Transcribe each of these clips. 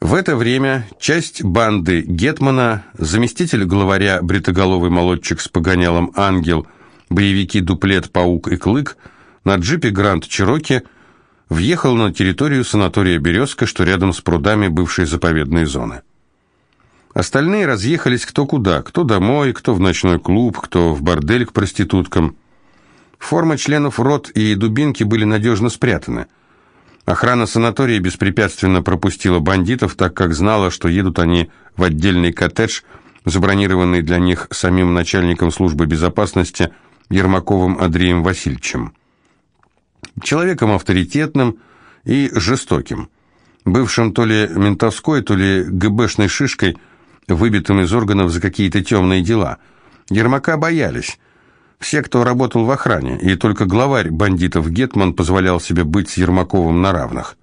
В это время часть банды Гетмана, заместитель главаря бритоголовый молодчик с погонялом «Ангел», боевики «Дуплет», «Паук» и «Клык» на джипе «Гранд Чироки» въехал на территорию санатория «Березка», что рядом с прудами бывшей заповедной зоны. Остальные разъехались кто куда, кто домой, кто в ночной клуб, кто в бордель к проституткам. Формы членов рот и дубинки были надежно спрятаны. Охрана санатория беспрепятственно пропустила бандитов, так как знала, что едут они в отдельный коттедж, забронированный для них самим начальником службы безопасности Ермаковым Андреем Васильевичем. Человеком авторитетным и жестоким. Бывшим то ли ментовской, то ли ГБшной шишкой – выбитым из органов за какие-то темные дела. Ермака боялись. Все, кто работал в охране, и только главарь бандитов Гетман позволял себе быть с Ермаковым на равных.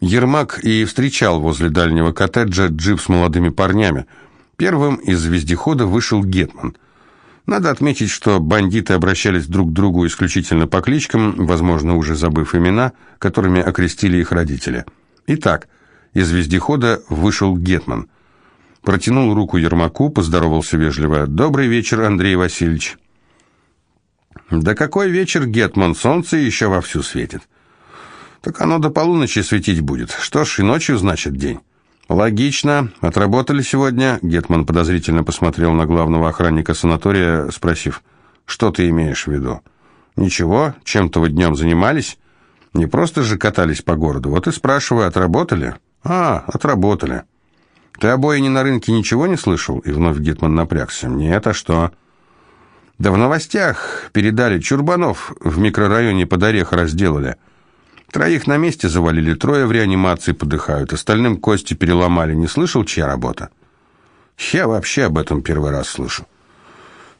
Ермак и встречал возле дальнего коттеджа джип с молодыми парнями. Первым из вездехода вышел Гетман. Надо отметить, что бандиты обращались друг к другу исключительно по кличкам, возможно, уже забыв имена, которыми окрестили их родители. Итак, из вездехода вышел Гетман – Протянул руку Ермаку, поздоровался вежливо. «Добрый вечер, Андрей Васильевич». «Да какой вечер, Гетман, солнце еще вовсю светит». «Так оно до полуночи светить будет. Что ж, и ночью, значит, день». «Логично. Отработали сегодня?» Гетман подозрительно посмотрел на главного охранника санатория, спросив, «Что ты имеешь в виду?» «Ничего. Чем-то вы днем занимались?» «Не просто же катались по городу. Вот и спрашиваю, отработали?» «А, отработали». «Ты о не на рынке ничего не слышал?» И вновь Гетман напрягся. «Нет, а что?» «Да в новостях передали. Чурбанов в микрорайоне под орех разделали. Троих на месте завалили, трое в реанимации подыхают, остальным кости переломали. Не слышал, чья работа?» «Я вообще об этом первый раз слышу.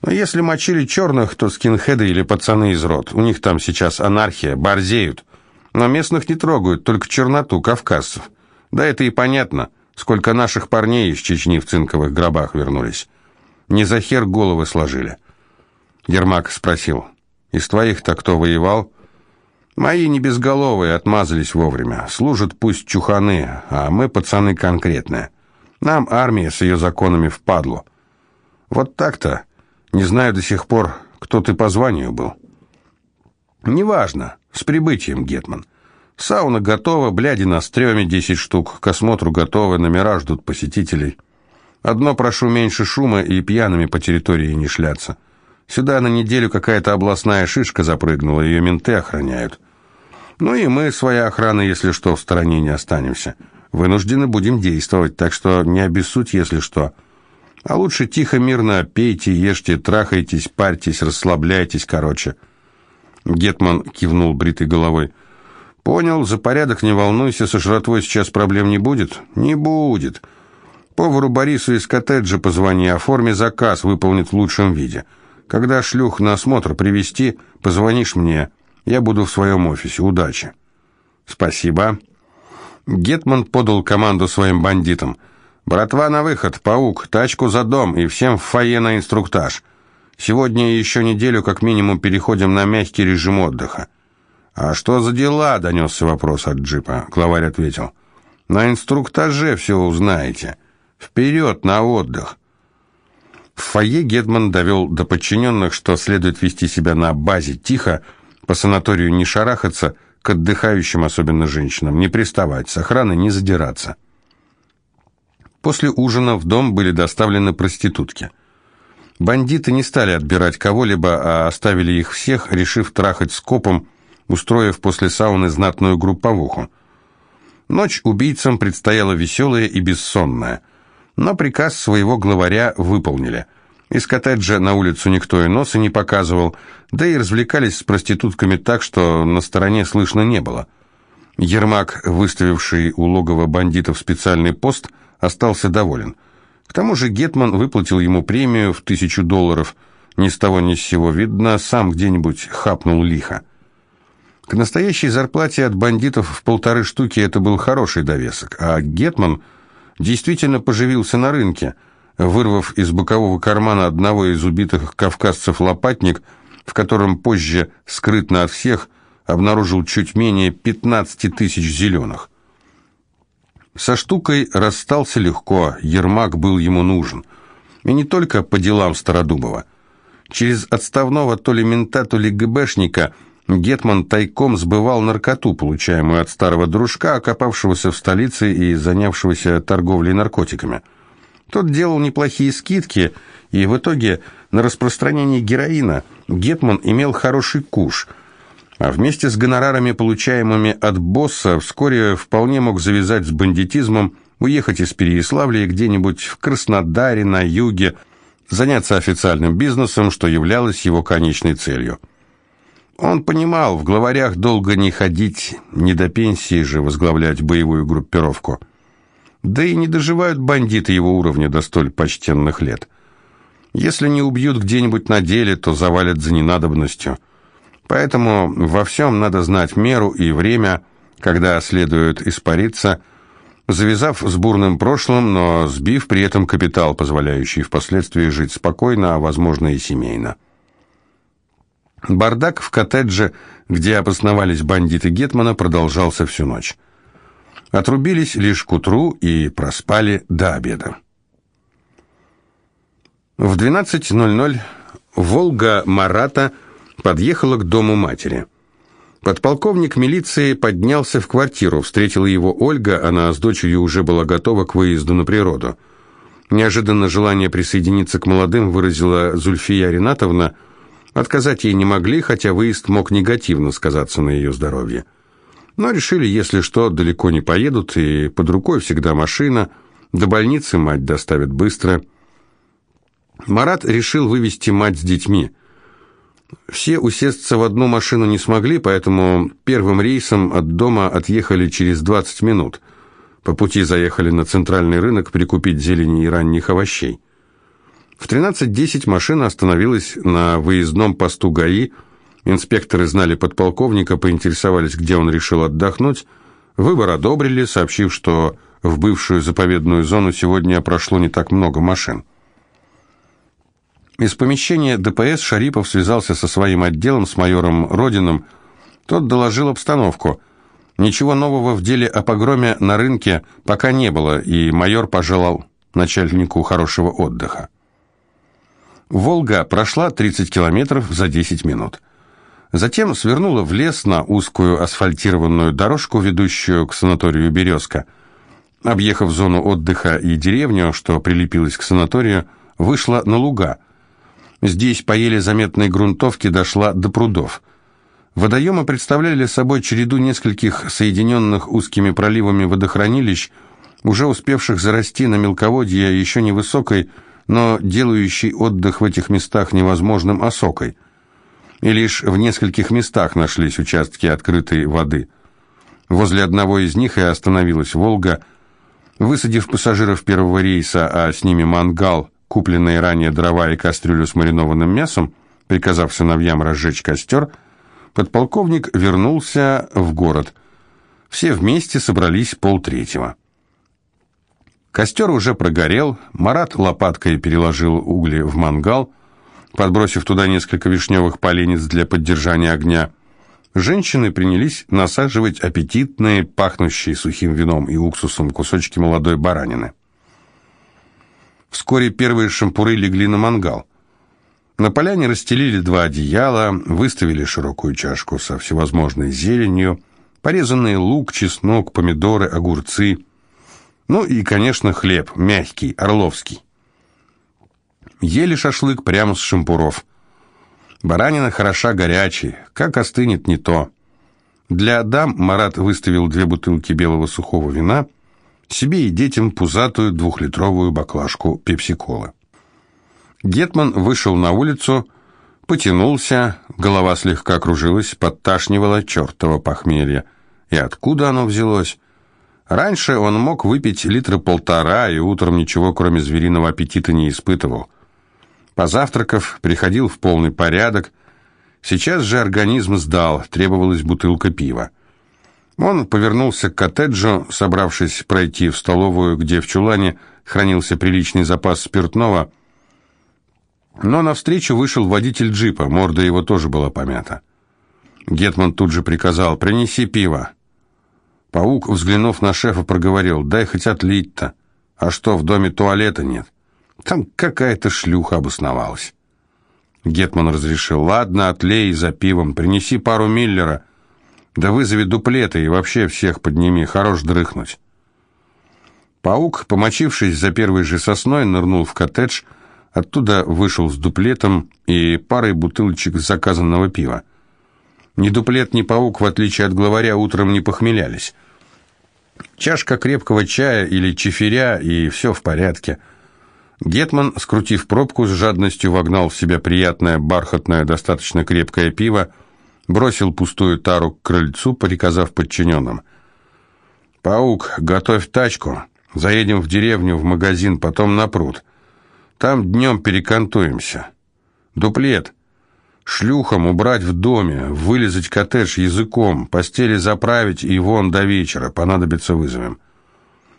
Но если мочили черных, то скинхеды или пацаны из рот. У них там сейчас анархия, борзеют. Но местных не трогают, только черноту, кавказцев. Да это и понятно». Сколько наших парней из Чечни в цинковых гробах вернулись. Не за хер головы сложили. Ермак спросил, из твоих-то кто воевал? Мои не безголовые, отмазались вовремя. Служат пусть чуханы, а мы пацаны конкретные. Нам армия с ее законами впадло. Вот так-то. Не знаю до сих пор, кто ты по званию был. Неважно. С прибытием, Гетман. Сауна готова, бляди на стреме 10 штук, к осмотру готовы, номера ждут посетителей. Одно прошу меньше шума и пьяными по территории не шляться. Сюда на неделю какая-то областная шишка запрыгнула, ее менты охраняют. Ну и мы, своя охрана, если что, в стороне не останемся. Вынуждены будем действовать, так что не обессудь, если что. А лучше тихо, мирно пейте, ешьте, трахайтесь, парьтесь, расслабляйтесь, короче. Гетман кивнул бритой головой. «Понял, за порядок не волнуйся, со жратвой сейчас проблем не будет?» «Не будет. Повару Борису из коттеджа позвони, оформи заказ, выполнит в лучшем виде. Когда шлюх на осмотр привести, позвонишь мне. Я буду в своем офисе. Удачи». «Спасибо». Гетман подал команду своим бандитам. «Братва на выход, паук, тачку за дом и всем в фойе на инструктаж. Сегодня еще неделю как минимум переходим на мягкий режим отдыха. «А что за дела?» — донесся вопрос от джипа. Главарь ответил. «На инструктаже все узнаете. Вперед, на отдых!» В фойе Гетман довел до подчиненных, что следует вести себя на базе тихо, по санаторию не шарахаться, к отдыхающим, особенно женщинам, не приставать, с охраны не задираться. После ужина в дом были доставлены проститутки. Бандиты не стали отбирать кого-либо, а оставили их всех, решив трахать скопом, устроив после сауны знатную групповуху. Ночь убийцам предстояла веселая и бессонная, но приказ своего главаря выполнили. Из коттеджа на улицу никто и носа не показывал, да и развлекались с проститутками так, что на стороне слышно не было. Ермак, выставивший у логова бандитов специальный пост, остался доволен. К тому же Гетман выплатил ему премию в тысячу долларов. Ни с того ни с сего, видно, сам где-нибудь хапнул лихо. К настоящей зарплате от бандитов в полторы штуки это был хороший довесок, а Гетман действительно поживился на рынке, вырвав из бокового кармана одного из убитых кавказцев лопатник, в котором позже, скрытно от всех, обнаружил чуть менее 15 тысяч зеленых. Со штукой расстался легко, Ермак был ему нужен. И не только по делам Стародубова. Через отставного то ли мента, то ли ГБшника Гетман тайком сбывал наркоту, получаемую от старого дружка, окопавшегося в столице и занявшегося торговлей наркотиками. Тот делал неплохие скидки, и в итоге на распространение героина Гетман имел хороший куш – а вместе с гонорарами, получаемыми от босса, вскоре вполне мог завязать с бандитизмом, уехать из Переяславля где-нибудь в Краснодаре, на юге, заняться официальным бизнесом, что являлось его конечной целью. Он понимал, в главарях долго не ходить, не до пенсии же возглавлять боевую группировку. Да и не доживают бандиты его уровня до столь почтенных лет. Если не убьют где-нибудь на деле, то завалят за ненадобностью – Поэтому во всем надо знать меру и время, когда следует испариться, завязав с бурным прошлым, но сбив при этом капитал, позволяющий впоследствии жить спокойно, а возможно и семейно. Бардак в коттедже, где обосновались бандиты Гетмана, продолжался всю ночь. Отрубились лишь к утру и проспали до обеда. В 12.00 «Волга» Марата – подъехала к дому матери. Подполковник милиции поднялся в квартиру, встретила его Ольга, она с дочерью уже была готова к выезду на природу. Неожиданно желание присоединиться к молодым выразила Зульфия Ринатовна. Отказать ей не могли, хотя выезд мог негативно сказаться на ее здоровье. Но решили, если что, далеко не поедут, и под рукой всегда машина, до больницы мать доставит быстро. Марат решил вывести мать с детьми – все усесться в одну машину не смогли, поэтому первым рейсом от дома отъехали через 20 минут. По пути заехали на центральный рынок прикупить зелени и ранних овощей. В 13.10 машина остановилась на выездном посту ГАИ. Инспекторы знали подполковника, поинтересовались, где он решил отдохнуть. Выбор одобрили, сообщив, что в бывшую заповедную зону сегодня прошло не так много машин. Из помещения ДПС Шарипов связался со своим отделом, с майором Родином. Тот доложил обстановку. Ничего нового в деле о погроме на рынке пока не было, и майор пожелал начальнику хорошего отдыха. «Волга» прошла 30 километров за 10 минут. Затем свернула в лес на узкую асфальтированную дорожку, ведущую к санаторию «Березка». Объехав зону отдыха и деревню, что прилепилась к санаторию, вышла на луга – Здесь по еле заметной грунтовке дошла до прудов. Водоемы представляли собой череду нескольких соединенных узкими проливами водохранилищ, уже успевших зарасти на мелководье еще невысокой, но делающей отдых в этих местах невозможным осокой. И лишь в нескольких местах нашлись участки открытой воды. Возле одного из них и остановилась «Волга», Высадив пассажиров первого рейса, а с ними мангал – купленные ранее дрова и кастрюлю с маринованным мясом, приказав сыновьям разжечь костер, подполковник вернулся в город. Все вместе собрались полтретьего. Костер уже прогорел, Марат лопаткой переложил угли в мангал, подбросив туда несколько вишневых поленец для поддержания огня. Женщины принялись насаживать аппетитные, пахнущие сухим вином и уксусом кусочки молодой баранины. Вскоре первые шампуры легли на мангал. На поляне расстелили два одеяла, выставили широкую чашку со всевозможной зеленью, порезанный лук, чеснок, помидоры, огурцы. Ну и, конечно, хлеб, мягкий, орловский. Ели шашлык прямо с шампуров. Баранина хороша горячей, как остынет не то. Для дам Марат выставил две бутылки белого сухого вина – себе и детям пузатую двухлитровую баклажку пепси-колы. Гетман вышел на улицу, потянулся, голова слегка кружилась, подташнивала чертово похмелье. И откуда оно взялось? Раньше он мог выпить литра полтора и утром ничего, кроме звериного аппетита, не испытывал. Позавтракав, приходил в полный порядок. Сейчас же организм сдал, требовалась бутылка пива. Он повернулся к коттеджу, собравшись пройти в столовую, где в чулане хранился приличный запас спиртного, но навстречу вышел водитель джипа, морда его тоже была помята. Гетман тут же приказал «принеси пиво». Паук, взглянув на шефа, проговорил, дай хоть отлить-то. А что, в доме туалета нет? Там какая-то шлюха обосновалась. Гетман разрешил, ладно, отлей за пивом, принеси пару миллера, да вызови дуплеты и вообще всех подними, хорош дрыхнуть. Паук, помочившись за первой же сосной, нырнул в коттедж, оттуда вышел с дуплетом и парой бутылочек заказанного пива. Ни дуплет, ни паук, в отличие от главаря, утром не похмелялись. Чашка крепкого чая или чефиря, и все в порядке. Гетман, скрутив пробку, с жадностью вогнал в себя приятное, бархатное, достаточно крепкое пиво, бросил пустую тару к крыльцу, приказав подчиненным. «Паук, готовь тачку, заедем в деревню, в магазин, потом на пруд. Там днем перекантуемся. Дуплет, шлюхам убрать в доме, вылезать коттедж языком, постели заправить и вон до вечера, понадобится вызовем.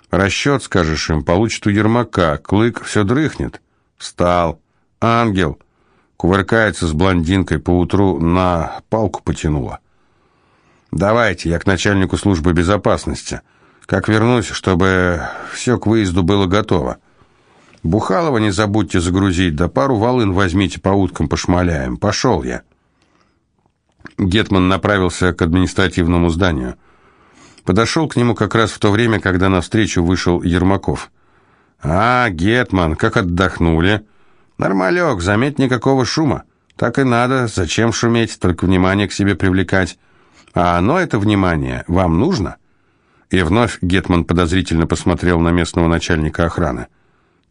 Расчет, скажешь им, получит у Ермака, Клык все дрыхнет. Встал. Ангел кувыркается с блондинкой, поутру на палку потянула. «Давайте, я к начальнику службы безопасности. Как вернусь, чтобы все к выезду было готово. Бухалова не забудьте загрузить, да пару волын возьмите по уткам пошмаляем. Пошел я». Гетман направился к административному зданию. Подошел к нему как раз в то время, когда навстречу вышел Ермаков. «А, Гетман, как отдохнули?» «Нормалек, заметь, никакого шума. Так и надо, зачем шуметь, только внимание к себе привлекать. А оно, это внимание, вам нужно?» И вновь Гетман подозрительно посмотрел на местного начальника охраны.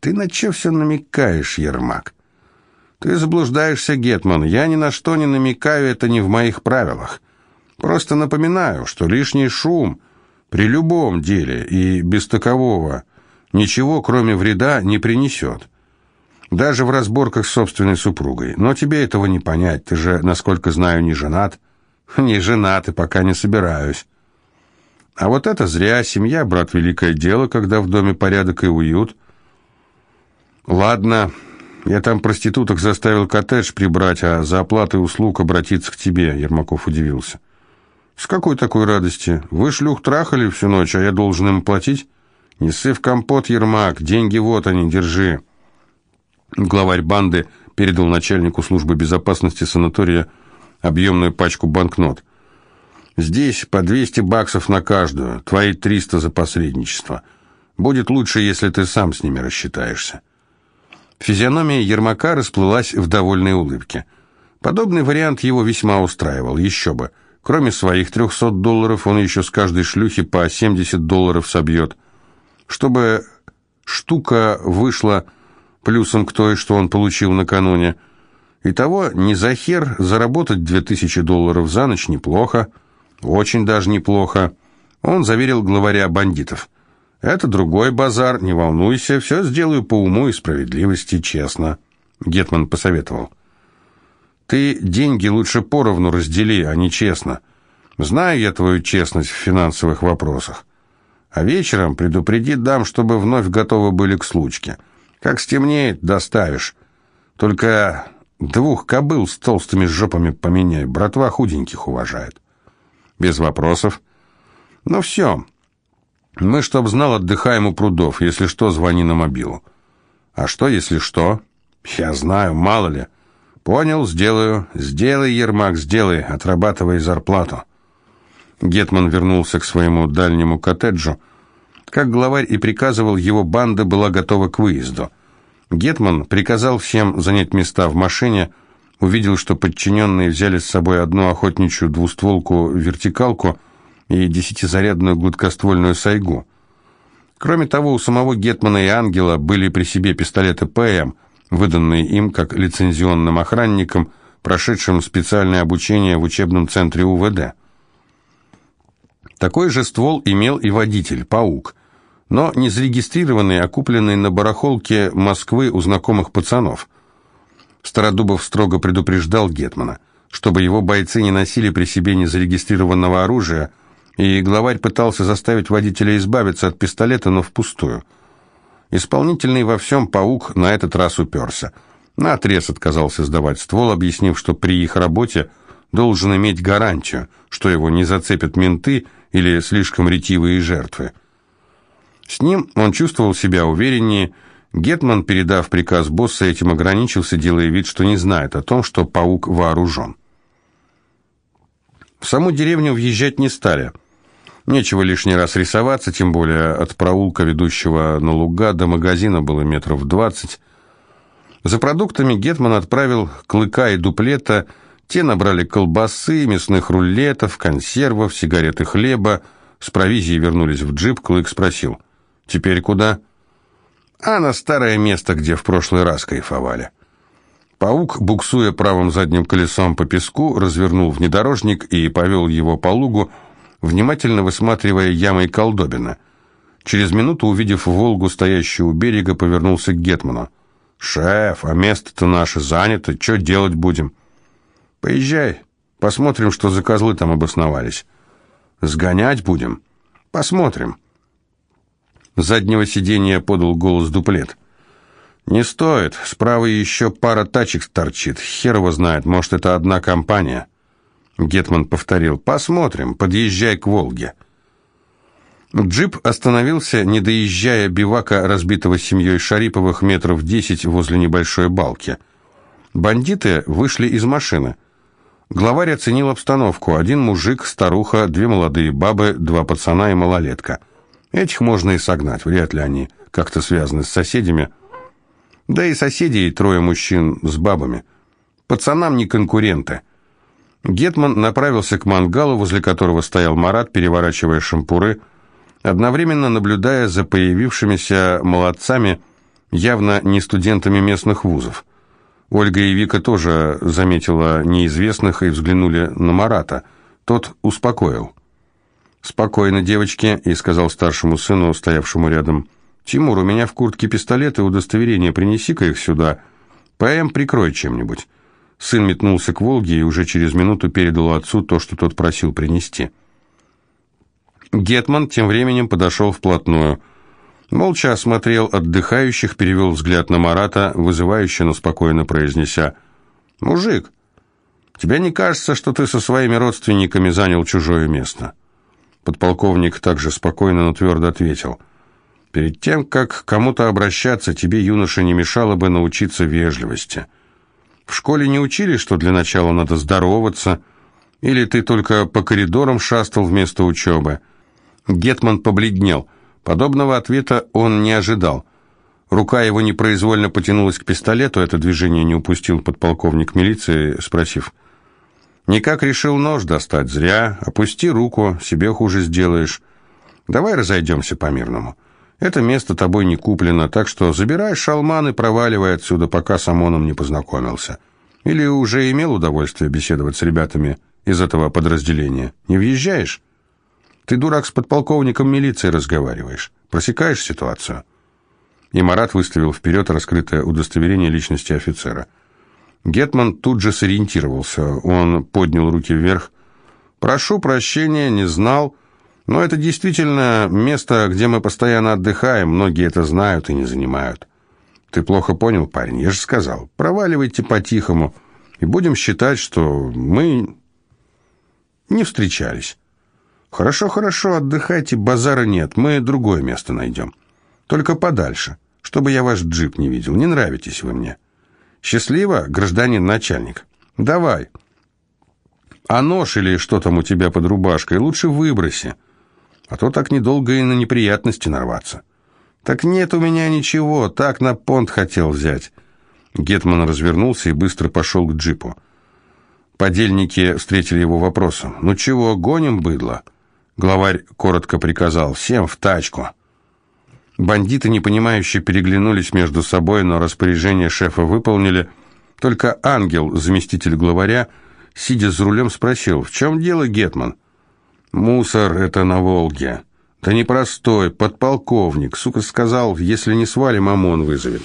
«Ты на че все намекаешь, Ермак?» «Ты заблуждаешься, Гетман. Я ни на что не намекаю, это не в моих правилах. Просто напоминаю, что лишний шум при любом деле и без такового ничего, кроме вреда, не принесет». Даже в разборках с собственной супругой. Но тебе этого не понять, ты же, насколько знаю, не женат. Не женат и пока не собираюсь. А вот это зря. Семья, брат, великое дело, когда в доме порядок и уют. Ладно, я там проституток заставил коттедж прибрать, а за оплатой услуг обратиться к тебе, Ермаков удивился. С какой такой радости? Вы шлюх трахали всю ночь, а я должен им платить? Не ссы в компот, Ермак, деньги вот они, держи. Главарь банды передал начальнику службы безопасности санатория объемную пачку банкнот. «Здесь по 200 баксов на каждую, твои 300 за посредничество. Будет лучше, если ты сам с ними рассчитаешься». Физиономия Ермака расплылась в довольной улыбке. Подобный вариант его весьма устраивал, еще бы. Кроме своих 300 долларов, он еще с каждой шлюхи по 70 долларов собьет. Чтобы штука вышла плюсом к той, что он получил накануне. Итого, не за хер заработать 2000 долларов за ночь неплохо, очень даже неплохо. Он заверил главаря бандитов. «Это другой базар, не волнуйся, все сделаю по уму и справедливости, честно», — Гетман посоветовал. «Ты деньги лучше поровну раздели, а не честно. Знаю я твою честность в финансовых вопросах. А вечером предупреди дам, чтобы вновь готовы были к случке. Как стемнеет, доставишь. Только двух кобыл с толстыми жопами поменяй. Братва худеньких уважает. Без вопросов. Ну все. Мы, чтоб знал, отдыхаем у прудов. Если что, звони на мобилу. А что, если что? Я знаю, мало ли. Понял, сделаю. Сделай, Ермак, сделай. Отрабатывай зарплату. Гетман вернулся к своему дальнему коттеджу, как главарь и приказывал, его банда была готова к выезду. Гетман приказал всем занять места в машине, увидел, что подчиненные взяли с собой одну охотничью двустволку-вертикалку и десятизарядную гладкоствольную сайгу. Кроме того, у самого Гетмана и Ангела были при себе пистолеты ПМ, выданные им как лицензионным охранникам, прошедшим специальное обучение в учебном центре УВД. Такой же ствол имел и водитель, Паук, но не зарегистрированный, а купленный на барахолке Москвы у знакомых пацанов. Стародубов строго предупреждал Гетмана, чтобы его бойцы не носили при себе незарегистрированного оружия, и главарь пытался заставить водителя избавиться от пистолета, но впустую. Исполнительный во всем паук на этот раз уперся. Наотрез отказался сдавать ствол, объяснив, что при их работе должен иметь гарантию, что его не зацепят менты или слишком ретивые жертвы. С ним он чувствовал себя увереннее. Гетман, передав приказ босса, этим ограничился, делая вид, что не знает о том, что паук вооружен. В саму деревню въезжать не стали. Нечего лишний раз рисоваться, тем более от проулка, ведущего на луга, до магазина было метров двадцать. За продуктами Гетман отправил клыка и дуплета, те набрали колбасы, мясных рулетов, консервов, сигареты хлеба. С провизией вернулись в джип, клык спросил, «Теперь куда?» «А на старое место, где в прошлый раз кайфовали». Паук, буксуя правым задним колесом по песку, развернул внедорожник и повел его по лугу, внимательно высматривая ямой колдобина. Через минуту, увидев «Волгу», стоящую у берега, повернулся к Гетману. «Шеф, а место-то наше занято, что делать будем?» «Поезжай, посмотрим, что за козлы там обосновались». «Сгонять будем?» «Посмотрим». С заднего сиденья подал голос дуплет. «Не стоит. Справа еще пара тачек торчит. Хер его знает, может, это одна компания». Гетман повторил. «Посмотрим. Подъезжай к Волге». Джип остановился, не доезжая бивака, разбитого семьей Шариповых метров десять возле небольшой балки. Бандиты вышли из машины. Главарь оценил обстановку. Один мужик, старуха, две молодые бабы, два пацана и малолетка. Этих можно и согнать, вряд ли они как-то связаны с соседями. Да и соседей трое мужчин с бабами. Пацанам не конкуренты. Гетман направился к мангалу, возле которого стоял Марат, переворачивая шампуры, одновременно наблюдая за появившимися молодцами, явно не студентами местных вузов. Ольга и Вика тоже заметила неизвестных и взглянули на Марата. Тот успокоил. «Спокойно, девочки», и сказал старшему сыну, стоявшему рядом, «Тимур, у меня в куртке пистолет и удостоверение, принеси-ка их сюда. ПМ прикрой чем-нибудь». Сын метнулся к Волге и уже через минуту передал отцу то, что тот просил принести. Гетман тем временем подошел вплотную. Молча осмотрел отдыхающих, перевел взгляд на Марата, вызывающе, но спокойно произнеся «Мужик, тебе не кажется, что ты со своими родственниками занял чужое место?» Подполковник также спокойно, но твердо ответил Перед тем, как кому-то обращаться, тебе, юноша, не мешало бы научиться вежливости. В школе не учили, что для начала надо здороваться, или ты только по коридорам шастал вместо учебы? Гетман побледнел. Подобного ответа он не ожидал. Рука его непроизвольно потянулась к пистолету, это движение не упустил подполковник милиции, спросив. «Никак решил нож достать? Зря. Опусти руку, себе хуже сделаешь. Давай разойдемся по-мирному». Это место тобой не куплено, так что забирай шалман и проваливай отсюда, пока с ОМОНом не познакомился. Или уже имел удовольствие беседовать с ребятами из этого подразделения. Не въезжаешь? Ты, дурак, с подполковником милиции разговариваешь. Просекаешь ситуацию?» И Марат выставил вперед раскрытое удостоверение личности офицера. Гетман тут же сориентировался. Он поднял руки вверх. «Прошу прощения, не знал...» Но это действительно место, где мы постоянно отдыхаем, многие это знают и не занимают. Ты плохо понял, парень, я же сказал. Проваливайте по-тихому, и будем считать, что мы не встречались. Хорошо, хорошо, отдыхайте, базара нет, мы другое место найдем. Только подальше, чтобы я ваш джип не видел, не нравитесь вы мне. Счастливо, гражданин начальник. Давай. А нож или что там у тебя под рубашкой лучше выброси. А то так недолго и на неприятности нарваться. Так нет у меня ничего, так на понт хотел взять. Гетман развернулся и быстро пошел к джипу. Подельники встретили его вопросом. «Ну чего, гоним быдло?» Главарь коротко приказал «Всем в тачку». Бандиты, непонимающе, переглянулись между собой, но распоряжение шефа выполнили. Только ангел, заместитель главаря, сидя за рулем, спросил «В чем дело, Гетман?» Мусор это на Волге. Да непростой, подполковник. Сука сказал, если не свалим, ОМОН вызовет.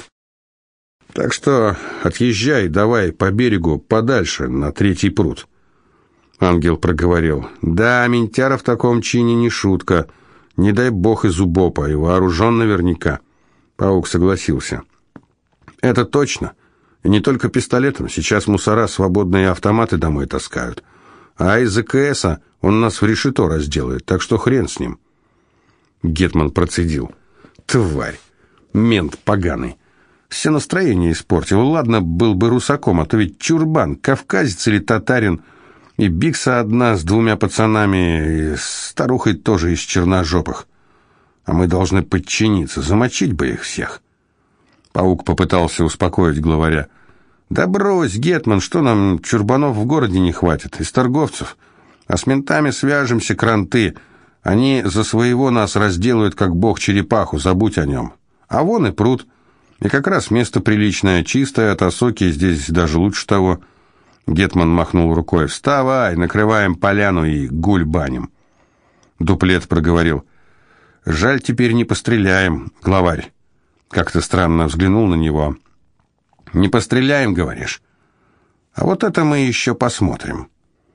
Так что отъезжай, давай по берегу, подальше, на третий пруд. Ангел проговорил. Да, ментяра в таком чине не шутка. Не дай бог из убопа, и вооружен наверняка. Паук согласился. Это точно. И не только пистолетом. Сейчас мусора свободные автоматы домой таскают. А из АКСа он нас в решето разделает, так что хрен с ним. Гетман процедил. Тварь, мент поганый. Все настроение испортил. Ладно, был бы русаком, а то ведь чурбан, кавказец или татарин. И Бикса одна с двумя пацанами, и старухой тоже из черножопых. А мы должны подчиниться, замочить бы их всех. Паук попытался успокоить главаря. «Да брось, Гетман, что нам, чурбанов в городе не хватит, из торговцев. А с ментами свяжемся, кранты. Они за своего нас разделают, как бог черепаху, забудь о нем. А вон и пруд. И как раз место приличное, чистое, от осоки здесь даже лучше того». Гетман махнул рукой. «Вставай, накрываем поляну и гуль баним». Дуплет проговорил. «Жаль, теперь не постреляем, главарь». Как-то странно взглянул на него. «Не постреляем, говоришь?» «А вот это мы еще посмотрим».